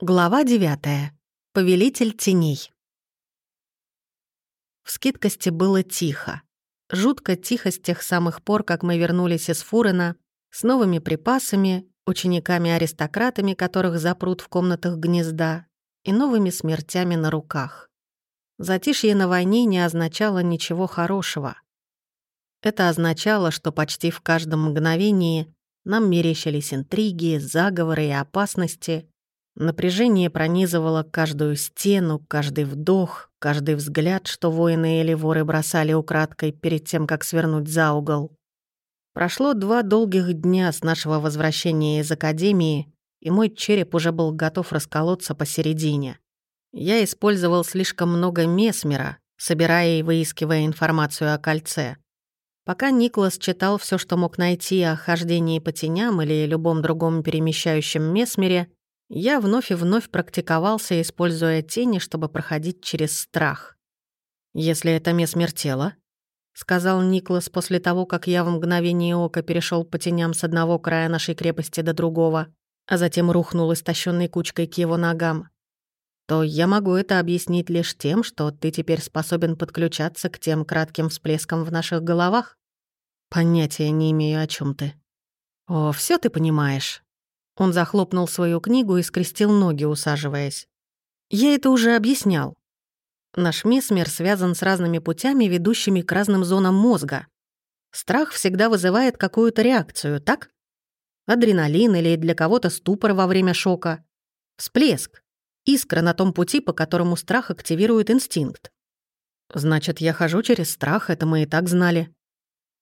Глава 9. Повелитель теней. В скидкости было тихо. Жутко тихо с тех самых пор, как мы вернулись из Фурена, с новыми припасами, учениками-аристократами, которых запрут в комнатах гнезда, и новыми смертями на руках. Затишье на войне не означало ничего хорошего. Это означало, что почти в каждом мгновении нам мерещились интриги, заговоры и опасности — Напряжение пронизывало каждую стену, каждый вдох, каждый взгляд, что воины или воры бросали украдкой перед тем, как свернуть за угол. Прошло два долгих дня с нашего возвращения из Академии, и мой череп уже был готов расколоться посередине. Я использовал слишком много месмера, собирая и выискивая информацию о кольце. Пока Никлас читал все, что мог найти о хождении по теням или любом другом перемещающем месмере, я вновь и вновь практиковался, используя тени, чтобы проходить через страх. «Если это месмер тела», — сказал Никлас после того, как я в мгновение ока перешел по теням с одного края нашей крепости до другого, а затем рухнул истощенной кучкой к его ногам, то я могу это объяснить лишь тем, что ты теперь способен подключаться к тем кратким всплескам в наших головах. Понятия не имею, о чем ты. О, все ты понимаешь. Он захлопнул свою книгу и скрестил ноги, усаживаясь. «Я это уже объяснял. Наш месмер связан с разными путями, ведущими к разным зонам мозга. Страх всегда вызывает какую-то реакцию, так? Адреналин или для кого-то ступор во время шока. Всплеск. Искра на том пути, по которому страх активирует инстинкт. Значит, я хожу через страх, это мы и так знали.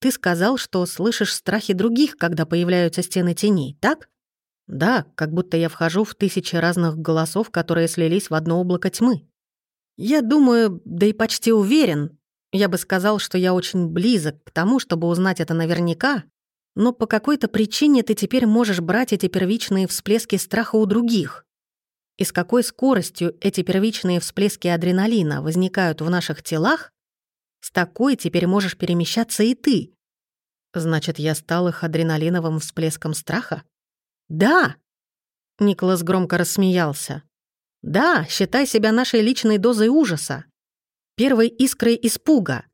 Ты сказал, что слышишь страхи других, когда появляются стены теней, так? Да, как будто я вхожу в тысячи разных голосов, которые слились в одно облако тьмы. Я думаю, да и почти уверен, я бы сказал, что я очень близок к тому, чтобы узнать это наверняка, но по какой-то причине ты теперь можешь брать эти первичные всплески страха у других. И с какой скоростью эти первичные всплески адреналина возникают в наших телах, с такой теперь можешь перемещаться и ты. Значит, я стал их адреналиновым всплеском страха? «Да!» Николас громко рассмеялся. «Да, считай себя нашей личной дозой ужаса. Первой искрой испуга.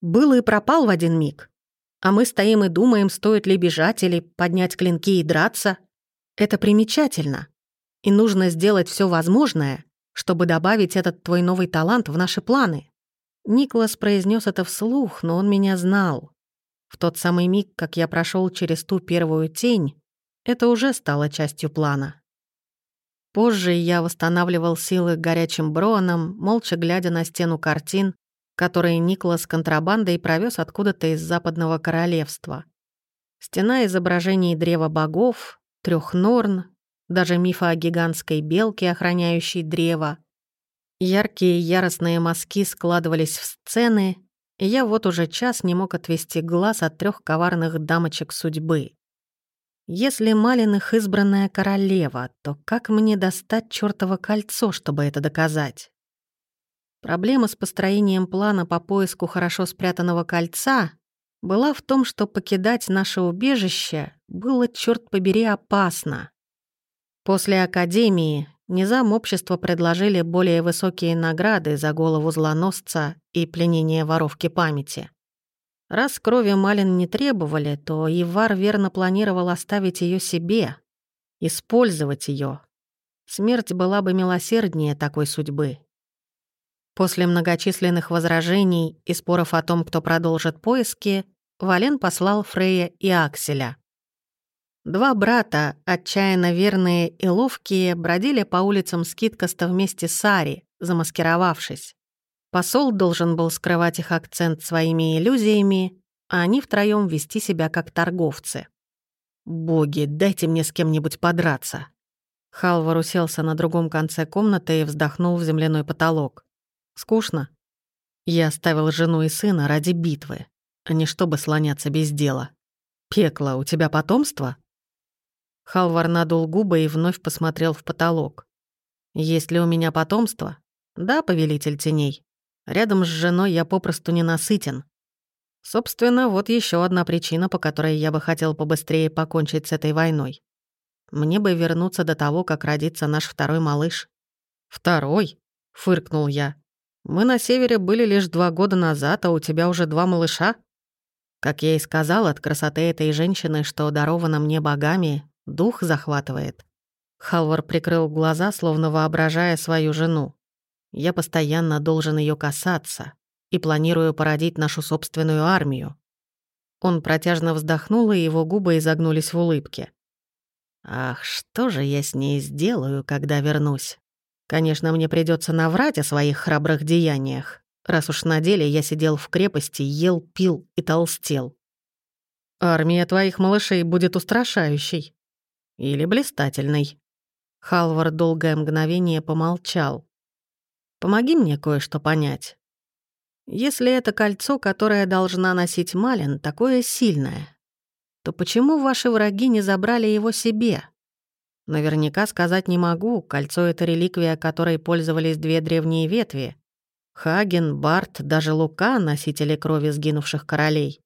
Был и пропал в один миг. А мы стоим и думаем, стоит ли бежать или поднять клинки и драться. Это примечательно. И нужно сделать все возможное, чтобы добавить этот твой новый талант в наши планы». Николас произнес это вслух, но он меня знал. В тот самый миг, как я прошел через ту первую тень, это уже стало частью плана. Позже я восстанавливал силы горячим броном, молча глядя на стену картин, которые Николас контрабандой провез откуда-то из Западного Королевства. Стена изображений древа богов, трех норн, даже мифа о гигантской белке, охраняющей древо. Яркие яростные мазки складывались в сцены, и я вот уже час не мог отвести глаз от трех коварных дамочек судьбы. Если Малин их избранная королева, то как мне достать чёртово кольцо, чтобы это доказать? Проблема с построением плана по поиску хорошо спрятанного кольца была в том, что покидать наше убежище было, чёрт побери, опасно. После Академии низам общества предложили более высокие награды за голову злоносца и пленение воровки памяти. Раз крови Малин не требовали, то Ивар верно планировал оставить ее себе, использовать ее. Смерть была бы милосерднее такой судьбы. После многочисленных возражений и споров о том, кто продолжит поиски, Вален послал Фрея и Акселя. Два брата, отчаянно верные и ловкие, бродили по улицам Скидкоста вместе с Ари, замаскировавшись. Посол должен был скрывать их акцент своими иллюзиями, а они втроем вести себя как торговцы. «Боги, дайте мне с кем-нибудь подраться!» Халвар уселся на другом конце комнаты и вздохнул в земляной потолок. «Скучно?» Я оставил жену и сына ради битвы, а не чтобы слоняться без дела. «Пекло, у тебя потомство?» Халвар надул губы и вновь посмотрел в потолок. «Есть ли у меня потомство?» «Да, повелитель теней. Рядом с женой я попросту ненасытен. Собственно, вот еще одна причина, по которой я бы хотел побыстрее покончить с этой войной. Мне бы вернуться до того, как родится наш второй малыш». «Второй?» — фыркнул я. «Мы на севере были лишь два года назад, а у тебя уже два малыша?» Как я и сказал, от красоты этой женщины, что дарована мне богами, дух захватывает. Халвар прикрыл глаза, словно воображая свою жену. Я постоянно должен ее касаться и планирую породить нашу собственную армию. Он протяжно вздохнул, и его губы изогнулись в улыбке. Ах, что же я с ней сделаю, когда вернусь? Конечно, мне придется наврать о своих храбрых деяниях, раз уж на деле я сидел в крепости, ел, пил и толстел. Армия твоих малышей будет устрашающей. Или блистательной. Халвар долгое мгновение помолчал. Помоги мне кое-что понять. Если это кольцо, которое должна носить Малин, такое сильное, то почему ваши враги не забрали его себе? Наверняка сказать не могу, кольцо — это реликвия, которой пользовались две древние ветви. Хаген, Барт, даже Лука — носители крови сгинувших королей.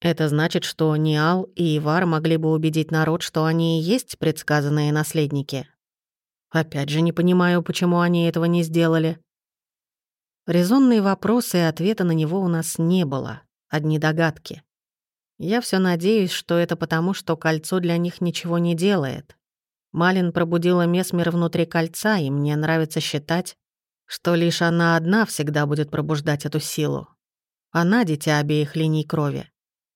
Это значит, что Ниал и Ивар могли бы убедить народ, что они и есть предсказанные наследники. Опять же не понимаю, почему они этого не сделали. Резонные вопросы и ответа на него у нас не было, одни догадки. Я все надеюсь, что это потому, что кольцо для них ничего не делает. Малин пробудила Месмер внутри кольца, и мне нравится считать, что лишь она одна всегда будет пробуждать эту силу. Она — дитя обеих линий крови.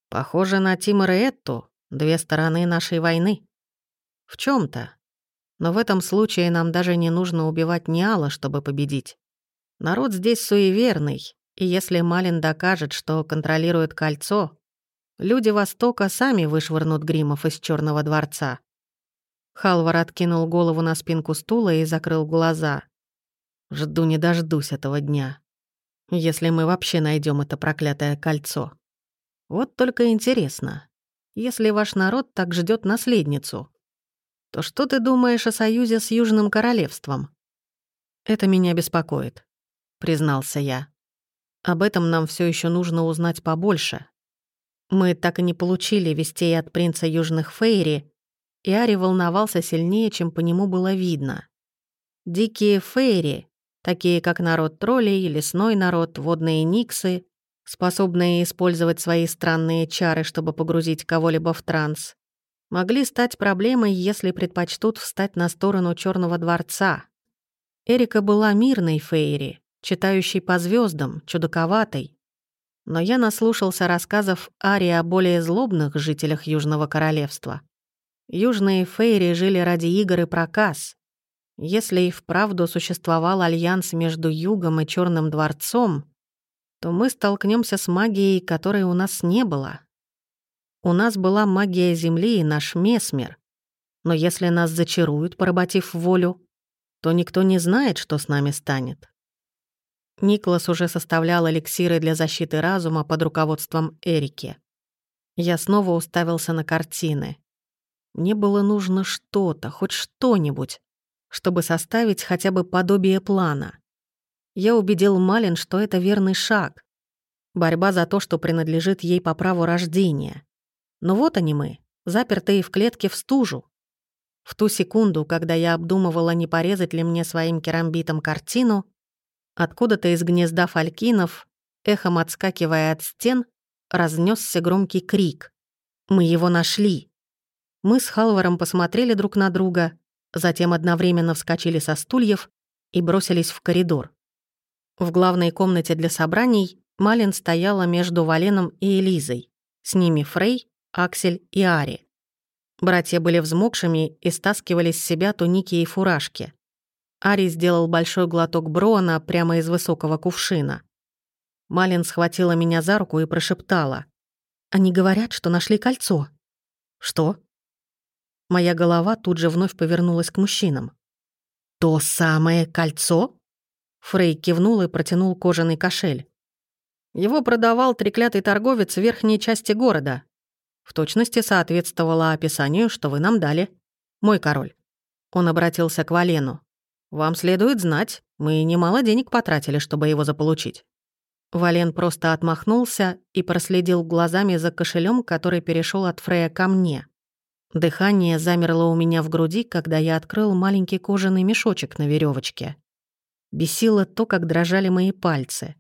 Похоже на Тимора и Этту, две стороны нашей войны. В чем то Но в этом случае нам даже не нужно убивать Ниала, чтобы победить. Народ здесь суеверный, и если Малин докажет, что контролирует кольцо, Люди Востока сами вышвырнут гримов из Черного дворца. Халвар откинул голову на спинку стула и закрыл глаза. Жду не дождусь этого дня. Если мы вообще найдем это проклятое кольцо. Вот только интересно, если ваш народ так ждет наследницу, то что ты думаешь о союзе с Южным Королевством? Это меня беспокоит, признался я. Об этом нам все еще нужно узнать побольше. Мы так и не получили вестей от принца Южных Фейри, и Ари волновался сильнее, чем по нему было видно. Дикие Фейри, такие как народ троллей, лесной народ, водные никсы, способные использовать свои странные чары, чтобы погрузить кого-либо в транс, могли стать проблемой, если предпочтут встать на сторону Черного дворца. Эрика была мирной Фейри, читающей по звездам, чудаковатой, но я наслушался рассказов Ари о более злобных жителях Южного Королевства. Южные фейри жили ради игр и проказ. Если и вправду существовал альянс между Югом и Черным дворцом, то мы столкнемся с магией, которой у нас не было. У нас была магия Земли и наш Месмер. Но если нас зачаруют, поработив волю, то никто не знает, что с нами станет. Никлас уже составлял эликсиры для защиты разума под руководством Эрики. Я снова уставился на картины. Мне было нужно что-то, хоть что-нибудь, чтобы составить хотя бы подобие плана. Я убедил Малин, что это верный шаг. Борьба за то, что принадлежит ей по праву рождения. Но вот они мы, запертые в клетке в стужу. В ту секунду, когда я обдумывала, не порезать ли мне своим керамбитом картину, Откуда-то из гнезда фалькинов, эхом отскакивая от стен, разнесся громкий крик. «Мы его нашли!» Мы с Халваром посмотрели друг на друга, затем одновременно вскочили со стульев и бросились в коридор. В главной комнате для собраний Малин стояла между Валеном и Элизой. С ними Фрей, Аксель и Ари. Братья были взмокшими и стаскивали с себя туники и фуражки. Ари сделал большой глоток Броана прямо из высокого кувшина. Малин схватила меня за руку и прошептала. «Они говорят, что нашли кольцо». «Что?» Моя голова тут же вновь повернулась к мужчинам. «То самое кольцо?» Фрей кивнул и протянул кожаный кошель. Его продавал треклятый торговец в верхней части города. В точности соответствовало описанию, что вы нам дали. Мой король. Он обратился к Валену. Вам следует знать, мы немало денег потратили, чтобы его заполучить». Вален просто отмахнулся и проследил глазами за кошелем, который перешел от Фрея ко мне. Дыхание замерло у меня в груди, когда я открыл маленький кожаный мешочек на веревочке. Бесило то, как дрожали мои пальцы.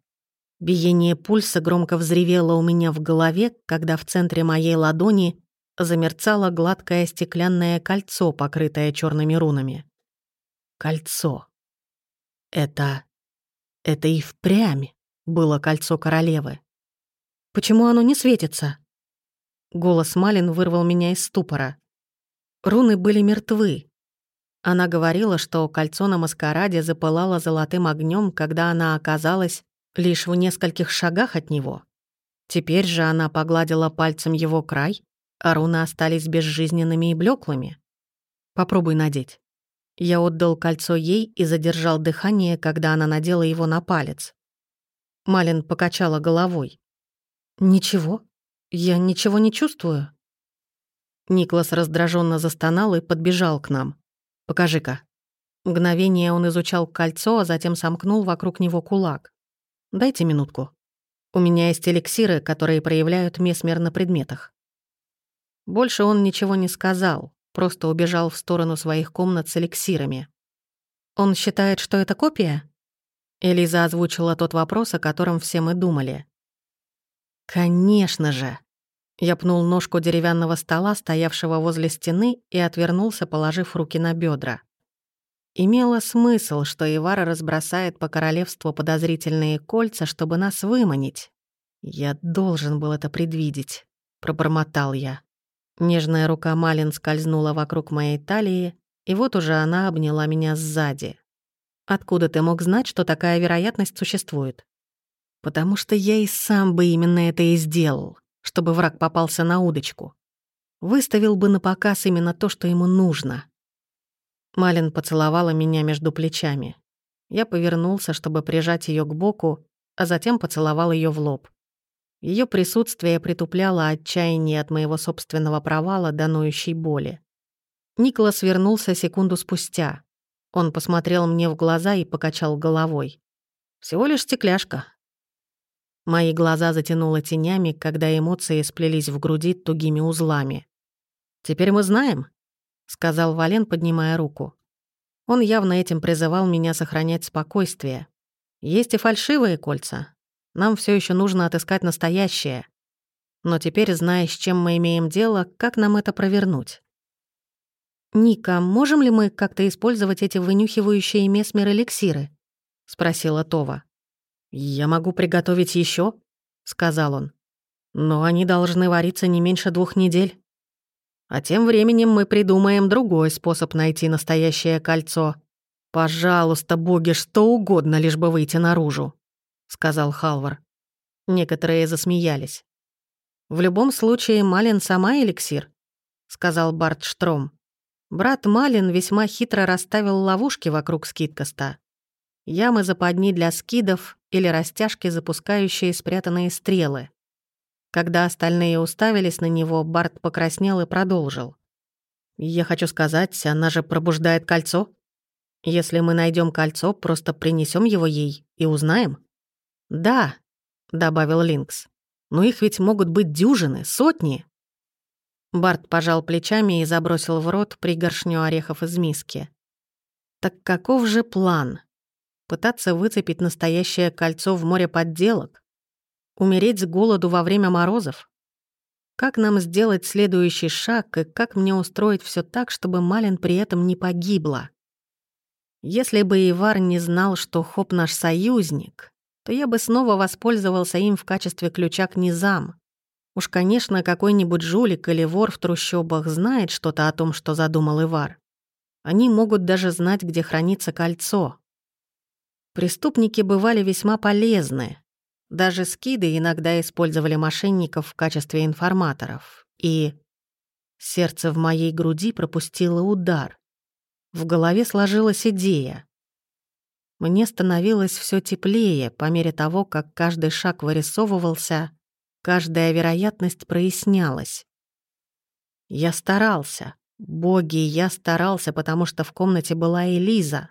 Биение пульса громко взревело у меня в голове, когда в центре моей ладони замерцало гладкое стеклянное кольцо, покрытое черными рунами. Кольцо. Это... это и впрямь было кольцо королевы. Почему оно не светится? Голос Малин вырвал меня из ступора. Руны были мертвы. Она говорила, что кольцо на маскараде запылало золотым огнем, когда она оказалась лишь в нескольких шагах от него. Теперь же она погладила пальцем его край, а руны остались безжизненными и блеклыми. Попробуй надеть. Я отдал кольцо ей и задержал дыхание, когда она надела его на палец. Малин покачала головой. «Ничего. Я ничего не чувствую». Никлас раздраженно застонал и подбежал к нам. «Покажи-ка». Мгновение он изучал кольцо, а затем сомкнул вокруг него кулак. «Дайте минутку. У меня есть эликсиры, которые проявляют месмер на предметах». Больше он ничего не сказал, просто убежал в сторону своих комнат с эликсирами. «Он считает, что это копия?» Элиза озвучила тот вопрос, о котором все мы думали. «Конечно же!» Я пнул ножку деревянного стола, стоявшего возле стены, и отвернулся, положив руки на бедра. Имело смысл, что Ивара разбросает по королевству подозрительные кольца, чтобы нас выманить. «Я должен был это предвидеть», — пробормотал я. Нежная рука Малин скользнула вокруг моей талии, и вот уже она обняла меня сзади. «Откуда ты мог знать, что такая вероятность существует?» «Потому что я и сам бы именно это и сделал чтобы враг попался на удочку. Выставил бы на показ именно то, что ему нужно. Малин поцеловала меня между плечами. Я повернулся, чтобы прижать ее к боку, а затем поцеловал ее в лоб. Ее присутствие притупляло отчаяние от моего собственного провала до боли. Николас вернулся секунду спустя. Он посмотрел мне в глаза и покачал головой. «Всего лишь стекляшка. Мои глаза затянуло тенями, когда эмоции сплелись в груди тугими узлами. «Теперь мы знаем», — сказал Вален, поднимая руку. Он явно этим призывал меня сохранять спокойствие. «Есть и фальшивые кольца. Нам все еще нужно отыскать настоящее. Но теперь, зная, с чем мы имеем дело, как нам это провернуть?» «Ника, можем ли мы как-то использовать эти вынюхивающие месмер эликсиры?» — спросила Това. «Я могу приготовить еще, сказал он. «Но они должны вариться не меньше двух недель. А тем временем мы придумаем другой способ найти настоящее кольцо. Пожалуйста, боги, что угодно, лишь бы выйти наружу», — сказал Халвар. Некоторые засмеялись. «В любом случае, Малин сама эликсир», — сказал Барт Штром. Брат Малин весьма хитро расставил ловушки вокруг скидкоста. Ямы западни для скидов или растяжки, запускающие спрятанные стрелы. Когда остальные уставились на него, Барт покраснел и продолжил. «Я хочу сказать, она же пробуждает кольцо. Если мы найдем кольцо, просто принесем его ей и узнаем». «Да», — добавил Линкс. «Но их ведь могут быть дюжины, сотни». Барт пожал плечами и забросил в рот пригоршню орехов из миски. «Так каков же план?» пытаться выцепить настоящее кольцо в море подделок, умереть с голоду во время морозов. Как нам сделать следующий шаг и как мне устроить все так, чтобы Малин при этом не погибла? Если бы Ивар не знал, что Хоп наш союзник, то я бы снова воспользовался им в качестве ключа к низам. Уж, конечно, какой-нибудь жулик или вор в трущобах знает что-то о том, что задумал Ивар. Они могут даже знать, где хранится кольцо. Преступники бывали весьма полезны. Даже скиды иногда использовали мошенников в качестве информаторов. И сердце в моей груди пропустило удар. В голове сложилась идея. Мне становилось все теплее по мере того, как каждый шаг вырисовывался, каждая вероятность прояснялась. Я старался. Боги, я старался, потому что в комнате была Элиза.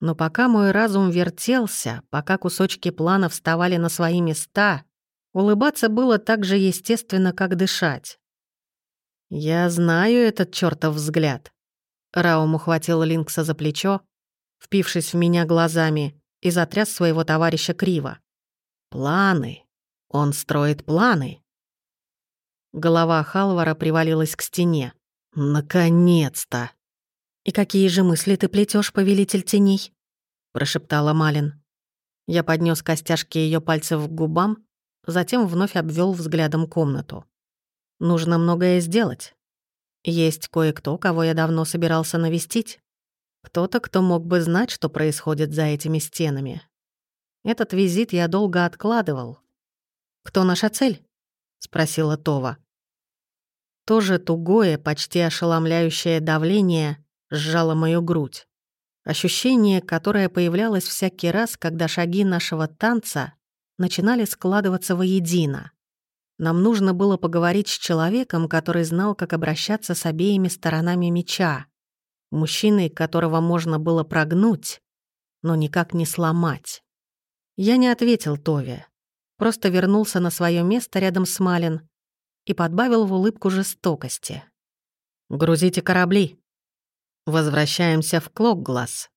Но пока мой разум вертелся, пока кусочки плана вставали на свои места, улыбаться было так же естественно, как дышать. «Я знаю этот чертов взгляд». Раум ухватил Линкса за плечо, впившись в меня глазами, и затряс своего товарища криво. «Планы. Он строит планы». Голова Халвара привалилась к стене. «Наконец-то!» «И какие же мысли ты плетешь, повелитель теней?» прошептала Малин. Я поднес костяшки ее пальцев к губам, затем вновь обвел взглядом комнату. Нужно многое сделать. Есть кое-кто, кого я давно собирался навестить. Кто-то, кто мог бы знать, что происходит за этими стенами. Этот визит я долго откладывал. «Кто наша цель?» — спросила Това. Тоже тугое, почти ошеломляющее давление сжало мою грудь. Ощущение, которое появлялось всякий раз, когда шаги нашего танца начинали складываться воедино. Нам нужно было поговорить с человеком, который знал, как обращаться с обеими сторонами меча. Мужчиной, которого можно было прогнуть, но никак не сломать. Я не ответил Тове. Просто вернулся на свое место рядом с Малин и подбавил в улыбку жестокости. «Грузите корабли. Возвращаемся в Клокглаз».